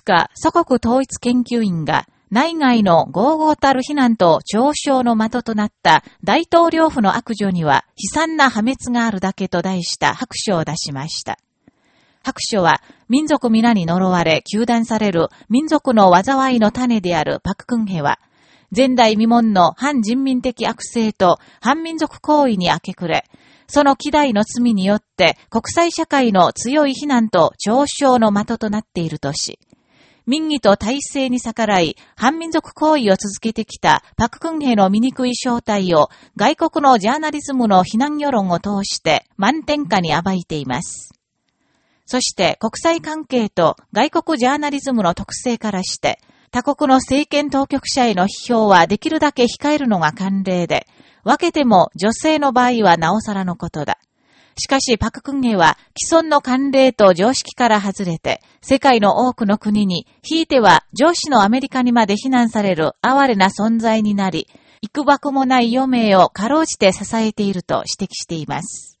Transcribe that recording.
日、祖国統一研究院が内外の合々たる非難と嘲笑の的となった大統領府の悪女には悲惨な破滅があるだけと題した白書を出しました。白書は民族皆に呪われ、求断される民族の災いの種であるパククンヘは、前代未聞の反人民的悪性と反民族行為に明け暮れ、その希代の罪によって国際社会の強い非難と嘲笑の的となっているとし、民意と体制に逆らい、反民族行為を続けてきたパククンヘの醜い正体を外国のジャーナリズムの非難世論を通して満点下に暴いています。そして国際関係と外国ジャーナリズムの特性からして、他国の政権当局者への批評はできるだけ控えるのが慣例で、分けても女性の場合はなおさらのことだ。しかし、パククンゲは既存の慣例と常識から外れて、世界の多くの国に、ひいては上司のアメリカにまで非難される哀れな存在になり、幾ばくもない余命をかろうじて支えていると指摘しています。